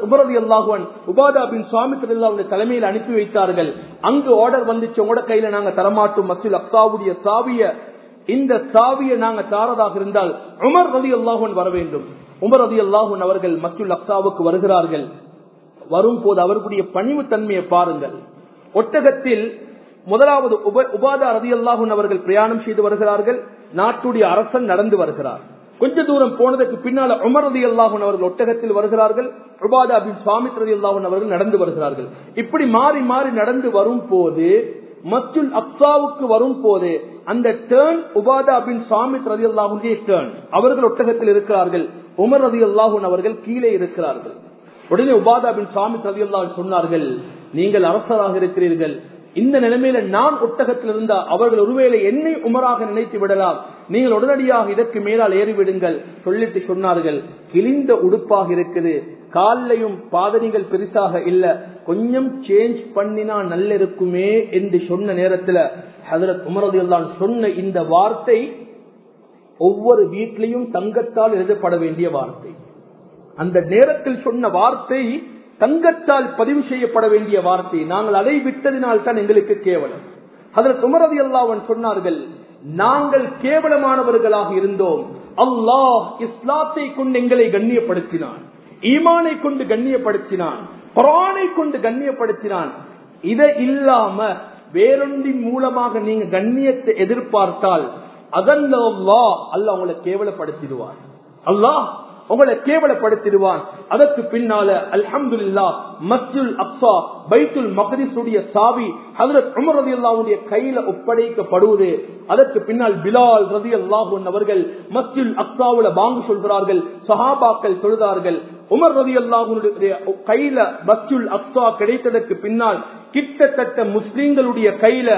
உமரதி அல்லாஹுவன் உபாதா பின் சுவாமி திருல்லாவுடைய தலைமையில் அனுப்பி வைத்தார்கள். அங்கு ஆர்டர் வந்துச்சு உங்களோட கையில நாங்க தரமாட்டோம். மஸ்ஜில் அக்சாவுடைய சாவிய இந்த சாவியை நாங்க தாரதாக இருந்தால் உமர் ரதி அல்லாஹுவன் வர வேண்டும். உமர் ரதி அல்லாஹுவன் அவர்கள் மஸ்ஜில் அக்சாவுக்கு வருகிறார்கள். வரும் போது அவர்களுடைய பணிவு தன்மையை பாருங்கள். ஒட்டகத்தில் முதலாவது உபாதா ரதி அல்லாஹூன் அவர்கள் பிரயாணம் செய்து வருகிறார்கள். நாட்டுடைய அரசன் நடந்து வருகிறார். கொஞ்ச தூரம் போனதுக்கு பின்னால உமர் ரதி அல்லாஹூன் அவர்கள் ஒட்டகத்தில் வருகிறார்கள். உபாதா பின் சுவாமி ரதி அல்லாஹூன் அவர்கள் நடந்து வருகிறார்கள். இப்படி மாறி மாறி நடந்து வரும் போது மத்துல் அப்சாவுக்கு வரும் போது அந்த டேர்ன் உபாதா பின் சுவாமி ரதி அல்லாஹுடைய டேர்ன் அவர்கள் ஒட்டகத்தில் இருக்கிறார்கள். உமர் ரதி அல்லாஹூன் அவர்கள் கீழே இருக்கிறார்கள். உடனே உபாதா பின் சுவாமி ரதி அல்லாஹ் சொன்னார்கள் நீங்கள் அரசராக இருக்கிறீர்கள். இந்த நிலைமையில நான் ஒட்டகத்தில் இருந்தா அவர்கள் ஒருவேளை என்னை உமராக நினைத்து விடலாம். நீங்கள் உடனடியாக இதற்கு மேலால் ஏறிவிடுங்கள். சொல்லிட்டு சொன்னார்கள். கிழிந்த உடுப்பாக இருக்குது. காலையும் பாதணிகள் பெருசாக இல்ல. கொஞ்சம் சேஞ்ச் பண்ணினா நல்ல இருக்குமே என்று சொன்ன நேரத்துல ஹதரத் தான் சொன்ன இந்த வார்த்தை ஒவ்வொரு வீட்டிலையும் தங்கத்தால் எழுதப்பட வேண்டிய வார்த்தை. அந்த நேரத்தில் சொன்ன வார்த்தை தங்கத்தால் பதிவு செய்யப்பட வேண்டிய வார்த்தை. நாங்கள் அதை விட்டதினால் தான் எங்களுக்கு கேவலம். அதில் குமரதி அல்லாவன் சொன்னார்கள் நாங்கள் கேவலமானவர்களாக இருந்தோம். அல்லாஹ் இஸ்லாத்தை கொண்டு எங்களை கண்ணியப்படுத்தினான். ஈமானை கொண்டு கண்ணியப்படுத்தினான். குரானை கொண்டு கண்ணியப்படுத்தினான். இதை இல்லாம வேறொன்றின் மூலமாக நீங்க கண்ணியத்தை எதிர்பார்த்தால் அதன் அல்லாஹ் உங்களை கேவலப்படுத்திடுவார். அல்லாஹ் உங்களை கேவலப்படுத்திடுவான். அதற்கு பின்னால அல்ஹம்துல்லா மஸ்ஜுல் அப்சா பைத்துல் மகதிசுடைய சாவி ஹதரத் உமர் ரதி அல்லாவுடைய கையில ஒப்படைக்கப்படுவது. அதற்கு பின்னால் பிலால் ரதி அல்லாஹூன் அவர்கள் மஸ்ஜுல் அப்சாவுல வாங்க சொல்கிறார்கள் சஹாபாக்கள் சொல்கிறார்கள். உமர் ரதி அல்லாஹுடைய கையில மஸ்ஜுல் அப்சா கிடைத்ததற்கு பின்னால் கிட்டத்தட்ட முஸ்லிம்களுடைய கையில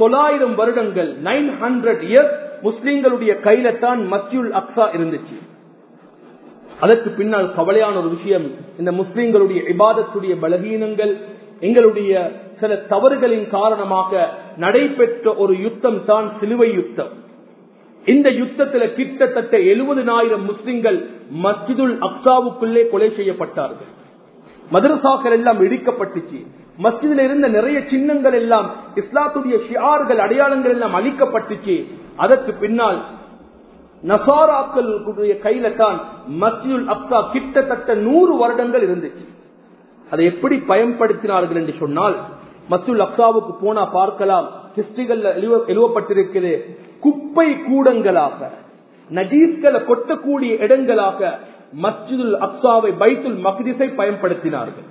தொள்ளாயிரம் வருடங்கள் நைன் ஹண்ட்ரட் இயர்ஸ் முஸ்லிம்களுடைய கையில தான் மஸ்ஜுல் அக்ஸா இருந்துச்சு. அதற்கு பின்னால் கவலையான ஒரு விஷயம். இந்த முஸ்லிம்களுடைய இபாதத்துடைய பலகீனங்கள் எங்களுடைய சில தவறுகளின் காரணமாக நடைபெற்ற ஒரு யுத்தம் தான் சிலுவை யுத்தம். இந்த யுத்தத்துல கிட்டத்தட்ட எழுபதுனாயிரம் முஸ்லிம்கள் மஸ்ஜிதுல் அக்சாவுக்குள்ளே கொலை செய்யப்பட்டார்கள். மதரசாக்கள் எல்லாம் இடிக்கப்பட்டுச்சு. மஸ்ஜிதில் இருந்த நிறைய சின்னங்கள் எல்லாம் இஸ்லாத்துடைய ஷியார்கள் அடையாளங்கள் எல்லாம் அழிக்கப்பட்டுச்சு. அதற்கு பின்னால் நசாராக்களுடைய கையில தான் மத்தியுல் அப்சா கிட்டத்தட்ட நூறு வருடங்கள் இருந்துச்சு. அதை எப்படி பயன்படுத்தினார்கள் என்று சொன்னால் மத்தியுல் அப்தாவுக்கு போனா பார்க்கலாம். ஹிஸ்டிகள் எழுவப்பட்டிருக்கிறது குப்பை கூடங்களாக நஜீஸ்களை கொட்டக்கூடிய இடங்களாக மஸ்ஜிதுல் அப்சாவை பைத்துல் மக்திசை பயன்படுத்தினார்கள்.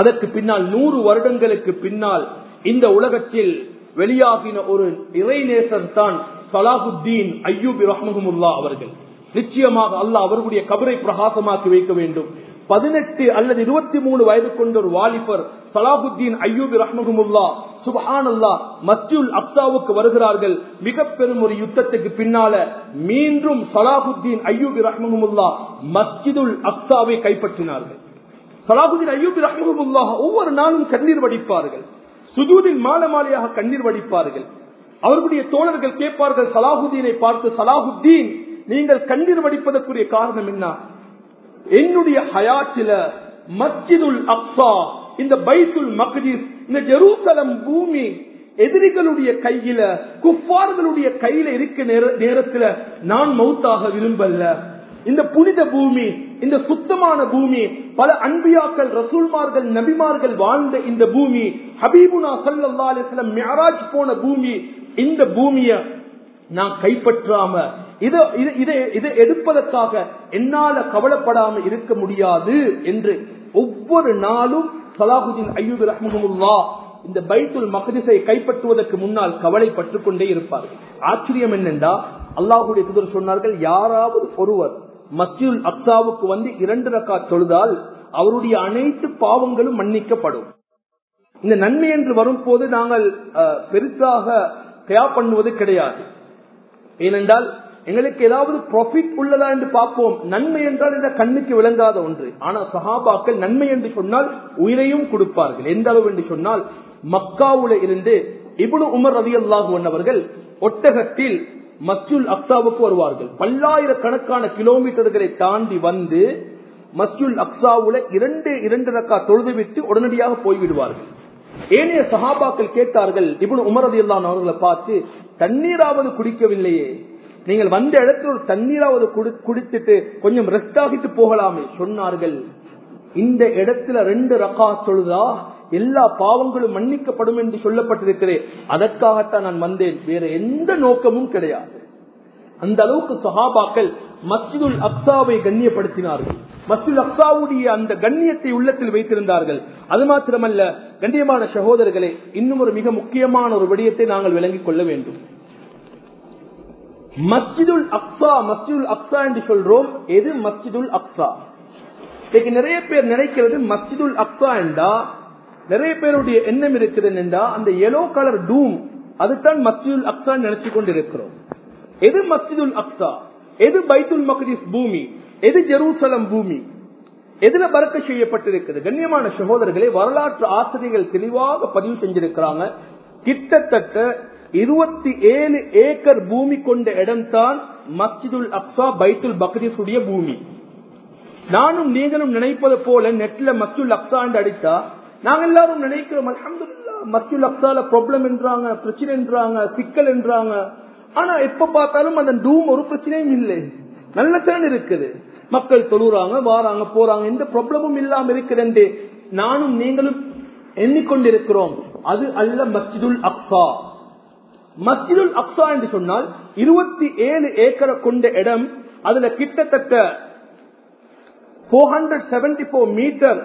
அதற்கு பின்னால் நூறு வருடங்களுக்கு பின்னால் இந்த உலகத்தில் வெளியாகின ஒரு இறைநேசன் தான் சலாஹுத்தீன் ஐயூபி ரஹ்மஹமுல்லா அவர்கள். நிச்சயமாக அல்லாஹ் அவர்களுடைய கபரை பிரகாசமாக்கி வைக்க வேண்டும். பதினெட்டு அல்லது இருபத்தி மூணு வயது கொண்ட ஒரு வாலிபர் சலாஹுத்தீன் ஐயூபி ரஹ்மஹமுல்லா சுபஹான் அல்லா மத்தியுல் அப்தாவுக்கு வருகிறார்கள். மிக பெரும் ஒரு யுத்தத்துக்கு பின்னால மீண்டும் சலாஹுத்தீன் ஐயூபி ரஹ்மஹமுல்லா மஸ்ஜிதுல் அப்தாவை கைப்பற்றினார்கள். சலாஹுதீன் ஐயூபி ரஹமுல்லாஹ் ஒவ்வொரு நாளும் கண்ணீர் வடிப்பார்கள். சுஜூதில் மாலை மாலையாக கண்ணீர் வடிப்பார்கள். அவர்களுடைய தோழர்கள் கேட்பார்கள் சலாஹுதீனை பார்த்து சலாஹுத்தீன் நீங்கள் கண்ணீர் வடிப்பதற்குரிய காரணம் என்ன? என்னுடைய ஹயாத்தில மஸ்ஜிதுல் அப்சா இந்த பைத்துல் மக்தீஸ் இந்த ஜெருசலம் பூமி எதிரிகளுடைய கையில குப்பார்களுடைய கையில இருக்க நேர- நேரத்துல நான் மௌத்தாக விரும்பல. இந்த புனித பூமி இந்த சுத்தமான பூமி பல அன்பியாக்கள் ரசூல்மார்கள் நபிமார்கள் வாழ்ந்த இந்த பூமி ஹபீபுனா சல்லா அலிஸ்லம் போன பூமி இந்த பூமிய நான் கைப்பற்றாம இதை இதை இதை எடுப்பதற்காக என்னால கவலைப்படாம இருக்க முடியாது என்று ஒவ்வொரு நாளும் சலாஹுதீன் ஐயூது ரஹ்மஹமுல்லா இந்த பைத்துல் மகதிசை கைப்பற்றுவதற்கு முன்னால் கவலைப்பட்டுக் கொண்டே இருப்பார். ஆச்சரியம் என்னென்றா அல்லாஹுடைய துதர் சொன்னார்கள் யாராவது ஒருவர் மஸ்ஜிதுல் அக்சாவுக்கு வந்து இரண்டு ரக்கா தொழுதால் அவருடைய அனைத்து பாவங்களும் மன்னிக்கப்படும். இந்த நன்மை என்று வரும்போது நாங்கள் அஹ், பெருசாக கயா பண்ணுவது கிடையாது. ஏனென்றால் எங்களுக்கு ஏதாவது ப்ராஃபிட் உள்ளதா என்று பார்ப்போம். நன்மை என்றால் இந்த கண்ணுக்கு விளங்காத ஒன்று. ஆனால் சஹாபாக்கள் நன்மை என்று சொன்னால் உயிரையும் கொடுப்பார்கள். எந்த அளவு என்று சொன்னால் மக்காவுல இருந்து இவ்வளவு உமர் ரதி அல்லாஹு ஒட்டகத்தில் மஸ்ஜுல் அக்சாவுக்கு வருவார்கள். பல்லாயிரக்கணக்கான கிலோமீட்டர்களை தாண்டி வந்து மஸ்ஜுல் அக்சாவுல இரண்டு இரண்டு ரக்கா தொழுது விட்டு உடனடியாக போய்விடுவார்கள். ஏனைய சகாபாக்கள் கேட்டார்கள் இவனு உமரது ரதி அவர்களை பார்த்து தண்ணீராவது குடிக்கவில்லையே. நீங்கள் வந்த இடத்துல ஒரு தண்ணீராவது குடித்துட்டு கொஞ்சம் ரெஸ்ட் ஆகிட்டு போகலாமே. சொன்னார்கள். இந்த இடத்துல ரெண்டு ரக்கா தொழுதா எல்லா பாவங்களும் மன்னிக்கப்படும் என்று சொல்லப்பட்டிருக்கிறேன் அதற்காகத்தான் நான் வந்தேன். வேற எந்த நோக்கமும் கிடையாது. அந்த அளவுக்கு சஹாபாக்கள் மஸ்ஜிதுல் அப்சாவை கண்ணியப்படுத்தினார்கள். மஸ்ஜிதுல் அப்சாவுடைய அந்த கண்ணியத்தை உள்ளத்தில் வைத்திருந்தார்கள். அது மாத்திரமல்ல கண்ணியமான சகோதரர்களே இன்னும் ஒரு மிக முக்கியமான ஒரு விடயத்தை நாங்கள் விளங்கிக் கொள்ள வேண்டும். மஸ்ஜிதுல் அப்சா மஸ்ஜிதுல் அப்சா என்று சொல்றோம். எது மஸ்ஜிதுல் அப்சா இன்னைக்கு நிறைய பேர் நினைக்கிறது மஸ்ஜிதுல் அப்சா என்றா நிறைய பேருடைய எண்ணம் இருக்குது என்றா அந்த எல்லோ கலர் டூம் அதுதான் மஸ்ஜிதுல் அக்ஸா நினைச்சு கொண்டு இருக்கிறோம் எது மஸ்ஜிதுல் அப்சா எது பைத்துல் மக்திஸ் பூமி? எது ஜெருசலம் பூமி? எதுல பறக்க செய்யப்பட்டிருக்கிறது? கண்ணியமான சகோதரர்களை வரலாற்று ஆசிரியர்கள் தெளிவாக பதிவு செஞ்சிருக்கிறாங்க. கிட்டத்தட்ட இருபத்தி ஏழு ஏக்கர் பூமி கொண்ட இடம்தான் மஸ்ஜிதுல் அப்சா பைத்துல் பக்ரீஸுடைய பூமி. நானும் நீங்களும் நினைப்பது போல நெட்ல மஸ்ஜுல் அப்சாண்டு அடித்தா நாங்க எல்லாரும் நினைக்கிறோம் அல்ஹம்துலில்லாஹ் மஸ்ஜுல் அப்சால ப்ராப்ளம் என்றாங்க பிரச்சனை என்றாங்க சிக்கல் என்றாங்க. ஆனா எப்ப பார்த்தாலும் அந்த டூம் ஒரு பிரச்சனையும் இல்லை. நல்ல திறன் இருக்குது. மக்கள் தொழுறாங்க வாராங்க போறாங்க. எந்த ப்ராப்ளமும் இல்லாம இருக்கிறேன் நானும் நீங்களும் எண்ணிக்கொண்டிருக்கிறோம். அது அல்ல மஸ்ஜிதுல் அக்ஸா. மஸ்ஜிதுல் அக்ஸா என்று சொன்னால் இருபத்தி ஏழு ஏக்கரை கொண்ட இடம். அதுல கிட்டத்தட்ட 474 மீட்டர்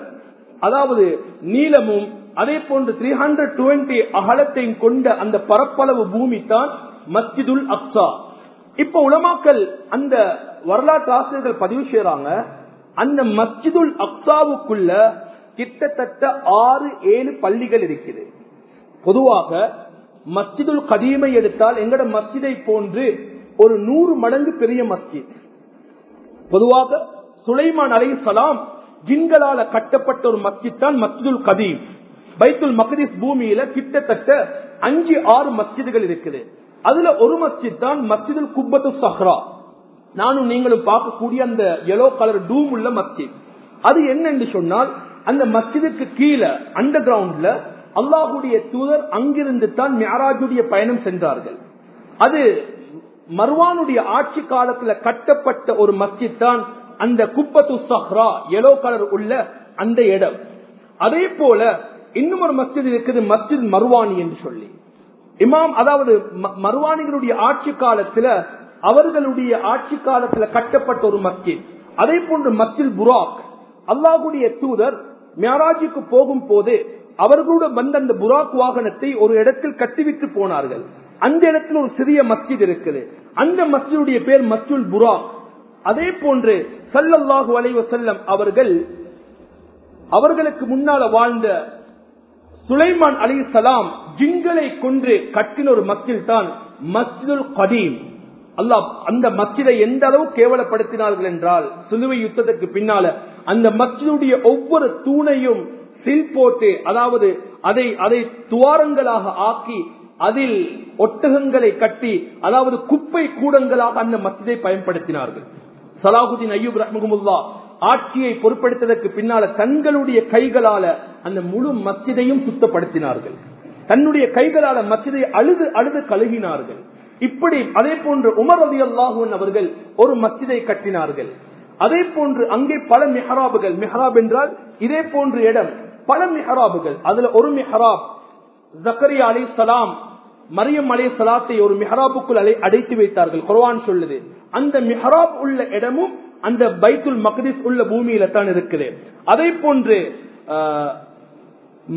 அதாவது நீளமும் அதே போன்று த்ரீ ஹண்ட்ரட் டுவெண்ட்டி அகலத்தையும் கொண்ட அந்த பரப்பளவு பூமி தான் மஸ்ஜிதுல் அக்ஸா. இப்ப உலமாக்கல் அந்த வரலாற்று ஆசிரியர்கள் பதிவு செய்யறாங்க அந்த மஸ்ஜிதுல் அக்ஸாவுக்குள்ள கிட்டத்தட்ட ஆறு ஏழு பள்ளிகள் இருக்குது. பொதுவாக மஸ்ஜிதுல் கதீமை எடுத்தால் எங்கட மஸ்ஜிதை போன்று ஒரு நூறு மடங்கு பெரிய மஸ்ஜித். பொதுவாக சுலைமான் அலை சலாம் ஜின்களால கட்டப்பட்ட ஒரு மஸ்ஜித் தான் மஸ்ஜிதுல் கதீம். பைத்துல் மக்தீஸ் பூமியில கிட்டத்தட்ட அஞ்சு ஆறு மஸ்ஜிதுகள் இருக்குது. அதுல ஒரு மஸ்ஜித் தான் மஸ்ஜிதுல் குப்பத்து சஹ்ரா. நானும் நீங்களும் பார்க்கக்கூடிய அந்த எல்லோ கலர் டூம் உள்ள மஸ்ஜித். அது என்னன்னு சொன்னால் அந்த மஸ்ஜிதுக்கு கீழே அண்டர் கிரவுண்ட்ல அல்லாஹுடைய தூதர் அங்கிருந்து தான் மியாராஜுடைய பயணம் சென்றார்கள். அது மர்வானுடைய ஆட்சி காலத்துல கட்டப்பட்ட ஒரு மஸ்ஜித் தான் அந்த குப்பத்து சஹ்ரா எல்லோ கலர் உள்ள அந்த இடம். அதே போல இன்னும் ஒரு மஸ்ஜித் இருக்குது மஸ்ஜித் மர்வானி என்று சொல்லி. இமாம் அதாவது ம- ஆட்சி காலத்துல அவர்களுடைய ஆட்சி காலத்துல கட்டப்பட்ட ஒரு மஸ்ஜித். அதே போன்று மஸ்ஜித் புராக். அல்லாஹுடைய தூதர் மியாராஜுக்கு போகும் போது அவர்களுடன் வந்த அந்த புராக் வாகனத்தை ஒரு இடத்தில் கட்டிவிட்டு போனார்கள். அந்த இடத்தில் ஒரு சிறிய மஸ்ஜித் இருக்குது. அந்த மஸ்ஜிதுடைய பேர் மஸ்ஜுல் புராக். அதே போன்று சல்லல்லாஹு அலைஹி செல்லம் அவர்கள் அவர்களுக்கு முன்னால வாழ்ந்த சுலைமான் அலி சலாம் ஜிங்களை கொன்று கட்டின ஒரு மக்கில் தான் மஸ்ஜிதுல் கதீம். அல்லாஹ் அந்த மஸ்ஜிதை எந்த அளவு கேவலப்படுத்தினார்கள் என்றால் சிலுவை யுத்தத்துக்கு பின்னால அந்த மஸ்ஜிதுடைய ஒவ்வொரு தூணையும் சில் போட்டு அதாவது அதை அதை துவாரங்களாக ஆக்கி அதில் ஒட்டகங்களை கட்டி அதாவது குப்பை கூடங்களாக அந்த மஸ்ஜிதை பயன்படுத்தினார்கள். சலாஹுதீன் ஐயூப் ரஹமுல்லா ஆட்சியை பொறுப்படுத்ததற்கு பின்னால தங்களுடைய கைகளால அந்த முழு மஸ்ஜிதையும் சுத்தப்படுத்தினார்கள். தன்னுடைய கைகளால மசிதை அழுது அழுது கழுகினார்கள். இப்படி அதே போன்று உமர் அலி அல்லாஹூன் அவர்கள் ஒரு மசிதை கட்டினார்கள். அதே போன்று அங்கே பல மெஹராபுகள் மெஹராப் என்றால் இதே போன்ற இடம் பல மெஹராபுகள். அதுல ஒரு மெஹராப் ஜக்கரியா அலி சலாம் மரியம் அலி சலாத்தை ஒரு மெஹராபுக்குள் அலை அடைத்து வைத்தார்கள். குர்வான் சொல்லுது அந்த மெஹராப் உள்ள இடமும் அந்த பைத்துல் மக்திஸ் உள்ள பூமியில தான் இருக்குது. அதே போன்று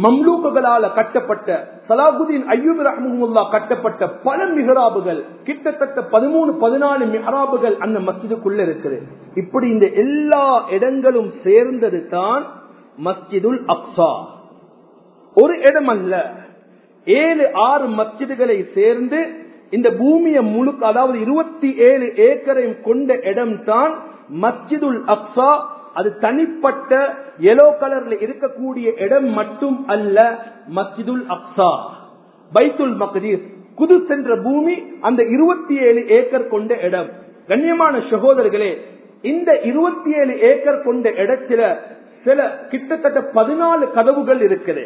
மம்லூக்குகளால கட்டப்பட்ட சலாகுதீன் ஐயூப் ரஹமுல்லா கட்டப்பட்ட பல மிஹராபுகள் கிட்டத்தட்ட பதிமூணு பதினாலு மிஹராபுகள் அந்த மஸ்ஜிதுக்குள்ள இருக்குது. இப்படி இந்த எல்லா இடங்களும் சேர்ந்தது தான் மஸ்ஜிதுல் அப்சா ஒரு இடம் அல்ல. ஏழு ஆறு மஸ்ஜிதுகளை சேர்ந்து இந்த பூமியை முழுக்க அதாவது இருபத்தி ஏழு ஏக்கரையும் கொண்ட இடம் தான் மஸ்ஜிதுல் அக்ஸா. அது தனிப்பட்ட எல்லோ கலர்ல இருக்கக்கூடிய இடம் மட்டும் அல்ல மஸ்ஜிதுல் அப்சா பைத்துல் மக்தீஸ் குது சென்ற பூமி அந்த இருபத்தி ஏழு ஏக்கர் கொண்ட இடம். கண்ணியமான சகோதரர்களே இந்த இருபத்தி ஏழு ஏக்கர் கொண்ட இடத்துல சில கிட்டத்தட்ட பதினாலு கதவுகள் இருக்குது.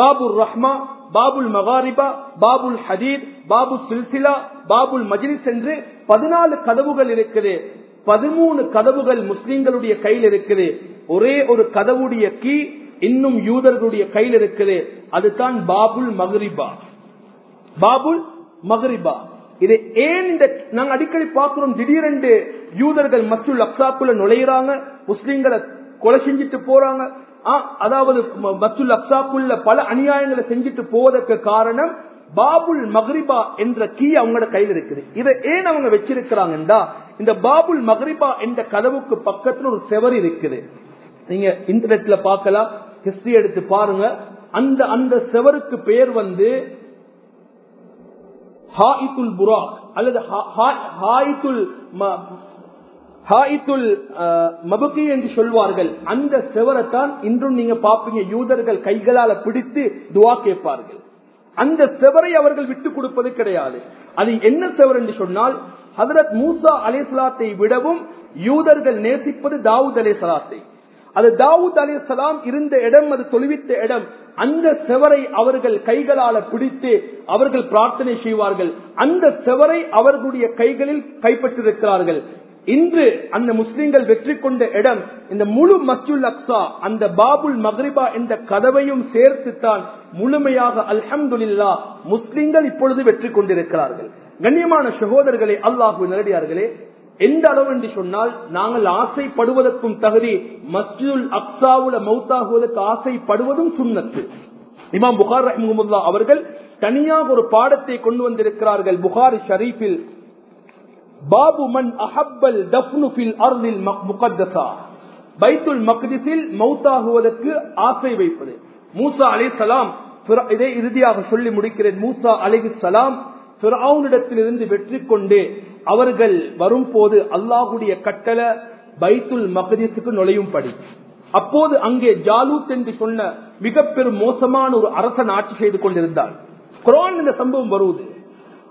பாபுல் ரஹ்மா பாபுல் மகாரிபா பாபுல் ஹதீத் பாபு சில்சிலா பாபுல் மஜ்லிஸ் என்று பதினாலு கதவுகள் இருக்குது. பதிமூணு கதவுகள் முஸ்லிம்களுடைய கையில் இருக்குது. ஒரே ஒரு கதவுடைய கீ இன்னும் யூதர்களுடைய கையில் இருக்குது. அதுதான் பாபுல் மகரிபா. பாபுல் மகரிபா. இது ஏன் இந்த நாங்க அடிக்கடி பார்க்கிறோம் திடீரென்று யூதர்கள் மற்றும் அக்சாக்குள்ள நுழையிறாங்க முஸ்லிம்களை கொலை செஞ்சுட்டு போறாங்க. அதாவது மத்துல் அக்சாக்குள்ள பல அநியாயங்களை செஞ்சுட்டு போவதற்கு காரணம் பாபுல் மஹ்ரிபா என்ற கீ அவங்களோட கையில் இருக்குது. இதை ஏன் அவங்க வச்சிருக்கிறாங்கடா இந்த பாபுல் மஹ்ரிபா என்ற கதவுக்கு பக்கத்துல ஒரு செவர் இருக்குது. நீங்க இன்டர்நெட்ல பார்க்கலாம் ஹிஸ்டரி எடுத்து பாருங்க. அந்த அந்த செவருக்கு பெயர் வந்து ஹாயித்துல் புராக் அல்லது ஹாயித்துல் ஹாயித்துல் மபுகி என்று சொல்வார்கள். அந்த செவரைத்தான் இன்றும் நீங்க பாப்பீங்க யூதர்கள் கைகளால பிடித்து துவா கேட்பார்கள். அந்த செவரை அவர்கள் விட்டுக் கொடுப்பது கிடையாது. அது என்ன செவர் என்று சொன்னால் ஹதரத் மூசா அலேசலாத்தை விடவும் யூதர்கள் நேசிப்பது தாவூத் அலேசலாத்தை அது தாவூத் அலி சலாம் இருந்த இடம் அது தொழுவித்த இடம். அந்த செவரை அவர்கள் கைகளால பிடித்து அவர்கள் பிரார்த்தனை செய்வார்கள். அந்த செவரை அவர்களுடைய கைகளில் கைப்பற்றிருக்கிறார்கள். இன்று அந்த முஸ்லிம்கள் வெற்றி கொண்ட இடம் இந்த முழு மஸ்ஜுல் அக்சா அந்த பாபுல் மஹ்ரிபா என்ற கதவையும் சேர்த்துத்தான் முழுமையாக அல்ஹம்துல்லா முஸ்லிம்கள் இப்பொழுது வெற்றி கொண்டிருக்கிறார்கள். கண்ணியமான சகோதரர்களே அல்லாஹு நேரடியார்களே எந்த அளவு என்று சொன்னால் நாங்கள் ஆசைப்படுவதற்கும் தகுதி மஸ்ஜிதுல் அக்சாவுல மௌத்தாகுவதற்கு ஆசைப்படுவதும் சுண்ணத்து. இமாம் புகார் ரஹ்முல்லா அவர்கள் தனியாக ஒரு பாடத்தை கொண்டு வந்திருக்கிறார்கள் புகாரி ஷரீஃபில். பாபு மன் அஹப்பல் தப்னு அருளில் முகத்தசா. பைத்துல் மக்திஸில் மௌத்தாகுவதற்கு ஆசை வைப்பது. மூசா அலை சலாம் இதை இறுதியாக சொல்லி முடிக்கிறேன். மூசா அலைஹி சலாம் இருந்து வெற்றி கொண்டு அவர்கள் வரும்போது அல்லாஹுடைய கட்டளை பைத்துல் மகதீசுக்கு நுழையும் படி அப்போது அங்கே ஜாலூத் என்று சொன்ன மிக பெரும் மோசமான ஒரு அரசன் ஆட்சி செய்து கொண்டிருந்தார். குரான் இந்த சம்பவம் வருவது.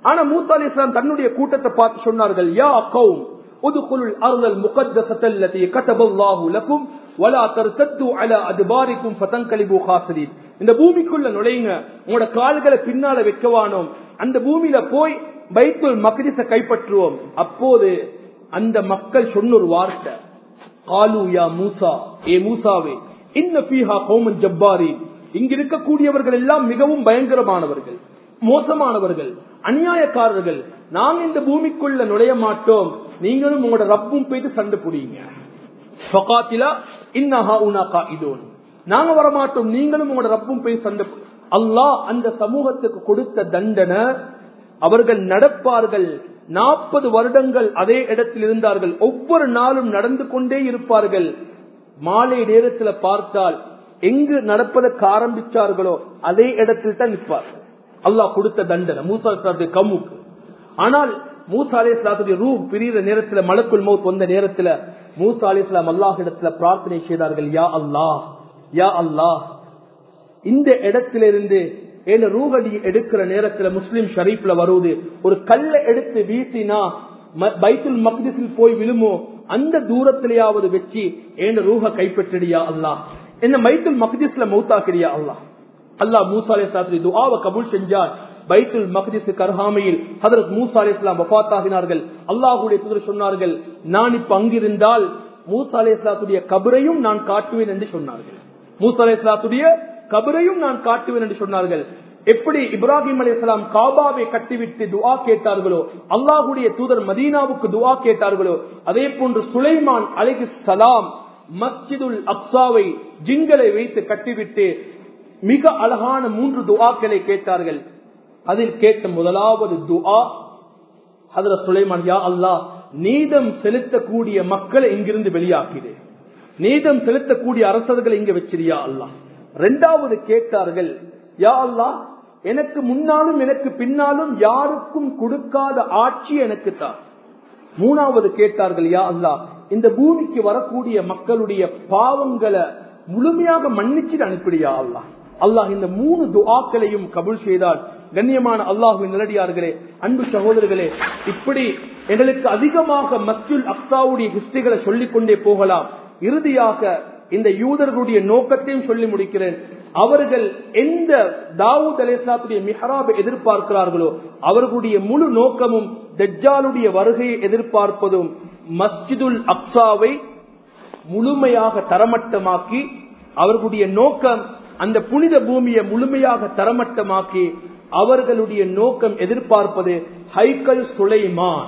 ஆனா மூசா அலி இஸ்லாம் தன்னுடைய கூட்டத்தை பார்த்து சொன்னார்கள் யா கௌம் ادخلوا الارض المقدسه التي كتب الله لكم வலா ترتدوا على ادباركم فتنقلبوا خاسرين இந்த பூமிக்குள்ள நுழையுங்க உங்களோட கால்களை பின்னால வைக்கவானோம் அந்த பூமியில போய் பைத்துல் மக்ரிஸ கைப்பற்றுவோம். அப்போது அந்த மக்கள் சொன்ன ஒரு வார்த்தை قالوا யா மூசா ஏ மூசாவே இன்ன பீஹா قوم ஜப்பாரி இங்க இருக்கக்கூடியவர்கள் எல்லாம் மிகவும் பயங்கரமானவர்கள் மோசமானவர்கள். அநியாயக்காரர்கள் நாங்க இந்த பூமிக்குள்ள நுழைய மாட்டோம். நீங்களும் உங்களோட ரப்பும் போயிட்டு சண்டை புடிங்க நாங்க வரமாட்டோம் நீங்களும் உங்களோட ரப்பும் போய் சண்டை அல்லாஹ் அந்த சமூகத்துக்கு கொடுத்த தண்டனை அவர்கள் நடப்பார்கள். நாற்பது வருடங்கள் அதே இடத்தில் இருந்தார்கள். ஒவ்வொரு நாளும் நடந்து கொண்டே இருப்பார்கள். மாலை நேரத்தில் பார்த்தால் எங்கு நடப்பதற்கு ஆரம்பிச்சார்களோ அதே இடத்தில் தான் நிற்பார்கள் அல்லாஹ் கொடுத்த தண்டனை. மூசா கமுக்கு ஆனால் மூசா அலி இஸ்லாத்துடைய ரூ பிரிகிற நேரத்துல மலக்குள் மௌத் வந்த நேரத்துல மூசா அலி இஸ்லாம் அல்லாஹ் இடத்துல பிரார்த்தனை செய்தார்கள் யா அல்லாஹ் யா அல்லாஹ். இந்த இடத்திலிருந்து ஏன ரூகடி எடுக்கிற நேரத்துல முஸ்லிம் ஷரீப்ல வருவது? ஒரு கல்லை எடுத்து வீசினா ம- பைத்துல் மக்திஸில் போய் விழுமோ? அந்த தூரத்திலேயாவது வச்சு ஏன ரூக கைப்பற்றிடியா அல்லாஹ்? என்ன மைத்துல் மக்திஸ்ல மௌத்தாக்கிறியா அல்லாஹ்? அல்லாஹ் மூசாலே சாத்திரி துஆவை கபூல் செஞ்சார். பைத்துல் மக்திஸ் கர்ஹாமையில் ஹதரத் மூசா அலி இஸ்லாம் வபாத்தாகினார்கள் அல்லாஹுடைய தூதர் சொன்னார்கள் நான் இப்ப அங்கிருந்தால் மூசா அலி இஸ்லாத்துடைய கபரையும் நான் காட்டுவேன் என்று சொன்னார்கள். மூசா அலி இஸ்லாத்துடைய கபரையும் நான் காட்டுவேன் என்று சொன்னார்கள். எப்படி இப்ராஹிம் அலிஸ்லாம் காபாவை கட்டிவிட்டு துவா கேட்டார்களோ அல்லாஹுடைய தூதர் மதீனாவுக்கு துவா கேட்டார்களோ அதே போன்று சுலைமான் அலைஹி சலாம் மஸ்ஜிதுல் அப்சாவை ஜிங்களை வைத்து கட்டிவிட்டு மிக அழகான மூன்று துவாக்களை கேட்டார்கள். அதில் கேட்ட முதலாவது துஆ அதுல சுலைமான் யா அல்லாஹ் நீதம் செலுத்தக்கூடிய மக்களை இங்கிருந்து வெளியாக்கிடு. நீதம் செலுத்தக்கூடிய அரசர்களை இங்க வச்சிருயா அல்லாஹ். ரெண்டாவது கேட்டார்கள் யா அல்லாஹ் எனக்கு முன்னாலும் எனக்கு பின்னாலும் யாருக்கும் கொடுக்காத ஆட்சி எனக்கு தான் மூணாவது கேட்டார்கள் யா அல்லாஹ் இந்த பூமிக்கு வரக்கூடிய மக்களுடைய பாவங்களை முழுமையாக மன்னிச்சு அனுப்பிடியா அல்லா அல்லாஹ் இந்த மூணு துஆக்களையும் கபுல் செய்தால் கண்ணியமான அல்லாஹுவின் நிலடியார்களே அன்பு சகோதரர்களே இப்படி எங்களுக்கு அதிகமாக மஸ்ஜுல் அக்சாவுடைய ஹிஸ்டரிகளை சொல்லிக் கொண்டே போகலாம். இறுதியாக இந்த யூதர்களுடைய நோக்கத்தையும் சொல்லி முடிக்கிறேன். அவர்கள் எந்த தாவூத் அலேசாத்துடைய மிஹராபை எதிர்பார்க்கிறார்களோ அவர்களுடைய முழு நோக்கமும் தஜ்ஜாலுடைய வருகையை எதிர்பார்ப்பதும் மஸ்ஜிதுல் அப்சாவை முழுமையாக தரமட்டமாக்கி அவர்களுடைய நோக்கம் அந்த புனித பூமியை முழுமையாக தரமட்டமாக்கி அவர்களுடைய நோக்கம் எதிர்பார்ப்பது ஹைக்கல் சுலைமான்.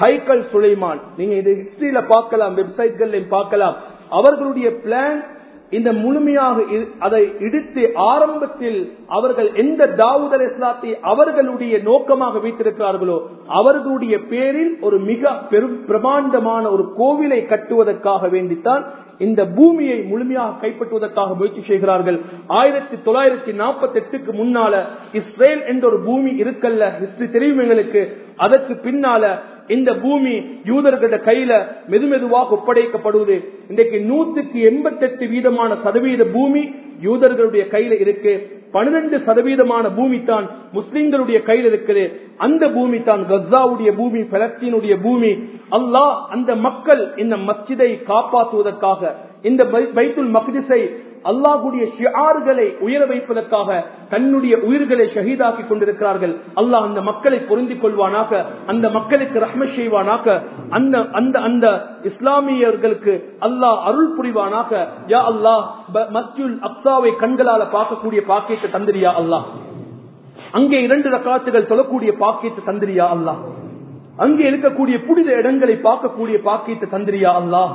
ஹைக்கல் சுலைமான். நீங்க இது ஹிஸ்டரியில பார்க்கலாம் வெப்சைட்கள்லையும் பார்க்கலாம். அவர்களுடைய பிளான் இந்த முழுமையாக இ- அதை இடித்து ஆரம்பத்தில் அவர்கள் எந்த தாவூத் அலை இஸ்லாத்தை அவர்களுடைய நோக்கமாக வைத்திருக்கிறார்களோ அவர்களுடைய பேரில் ஒரு மிக பெரும் பிரமாண்டமான ஒரு கோவிலை கட்டுவதற்காக வேண்டித்தான் இந்த பூமியை முழுமையாக கைப்பற்றுவதற்காக முயற்சி செய்கிறார்கள். ஆயிரத்தி தொள்ளாயிரத்தி நாற்பத்தி எட்டுக்கு முன்னால இஸ்ரேல் என்ற ஒரு பூமி இருக்கல்ல? ஹிஸ்டரி தெரியும் எங்களுக்கு? அதற்கு பின்னால இந்த பூமி யூதர்கள கையில மெதுமெதுவாக ஒப்படைக்கப்படுவது. இன்றைக்கு நூத்துக்கு எண்பத்தி எட்டு வீதமான சதவீத பூமி யூதர்களுடைய கையில இருக்கு. பன்னிரண்டு சதவீதமான பூமி தான் முஸ்லிம்களுடைய கையில் இருக்குது. அந்த பூமி தான் கசாவுடைய பூமி பலஸ்தீனுடைய பூமி அல்லாஹ் அந்த மக்கள் இந்த மஸ்ஜிதை காப்பாற்றுவதற்காக இந்த பைத்துல் மக்திசை அல்லாஹுடைய ஷிஆர்களை உயர வைப்பதற்காக தன்னுடைய உயிர்களை ஷஹீதாக்கி கொண்டிருக்கிறார்கள். அல்லாஹ் அந்த மக்களை பொருந்திக் கொள்வானாக அந்த மக்களுக்கு ரஹ்ம செய்வானாக அந்த அந்த அந்த இஸ்லாமியர்களுக்கு அல்லாஹ் அருள் புரிவானாக. யா அல்லாஹ் ப- அப்சாவை கண்களால பார்க்கக்கூடிய பாக்கியத்தை தந்திரியா அல்லாஹ்? அங்கே இரண்டு ரக்காத்துகள் சொல்லக்கூடிய பாக்கியத்தை தந்திரியா அல்லாஹ்? அங்கே இருக்கக்கூடிய புனித இடங்களை பார்க்கக்கூடிய பாக்கியத்தை தந்திரியா அல்லாஹ்.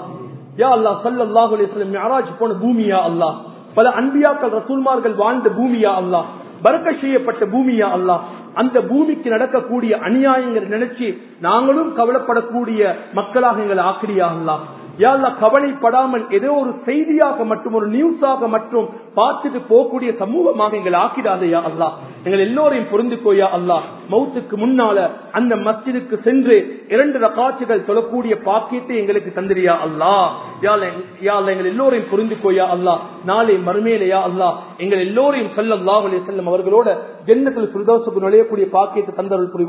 யா அல்லாஹ் ஸல்லல்லாஹு அலைஹி போன பூமியா அல்லாஹ். பல அன்பியாக்கள் ரசூல்மார்கள் வாழ்ந்த பூமியா அல்லாஹ். பறக்க செய்யப்பட்ட பூமியா அல்லாஹ். அந்த பூமிக்கு நடக்கக்கூடிய அநியாயங்கள் நினைச்சு நாங்களும் கவலைப்படக்கூடிய மக்களாக எங்களை ஆக்கிரியா அல்லாஹ். யாழ்லா கவலைப்படாமல் ஏதோ ஒரு செய்தியாக மட்டும் ஒரு நியூஸாக மட்டும் பார்த்துட்டு போகக்கூடிய சமூகமாக எங்களை ஆக்கிடாதையா அல்லா எங்கள் எல்லோரையும் பொருந்திக்கோயா அல்லா மௌத்துக்கு முன்னால அந்த மஸ்ஜிதுக்கு சென்று இரண்டு ரகாட்சிகள் சொல்லக்கூடிய பாக்கியத்தை எங்களுக்கு தந்திரியா அல்லாஹ். யா யா எங்கள் எல்லோரையும் புரிந்துக்கோயா அல்லா நாளை மறுமையிலையா அல்லாஹ் எங்கள் எல்லோரையும் செல்லம் அலைஹி செல்லும் அவர்களோட ஜென்னத்தில் ஃபிர்தௌஸுக்கு நுழையக்கூடிய பாக்கியத்தை தந்தருள் புரிவார்.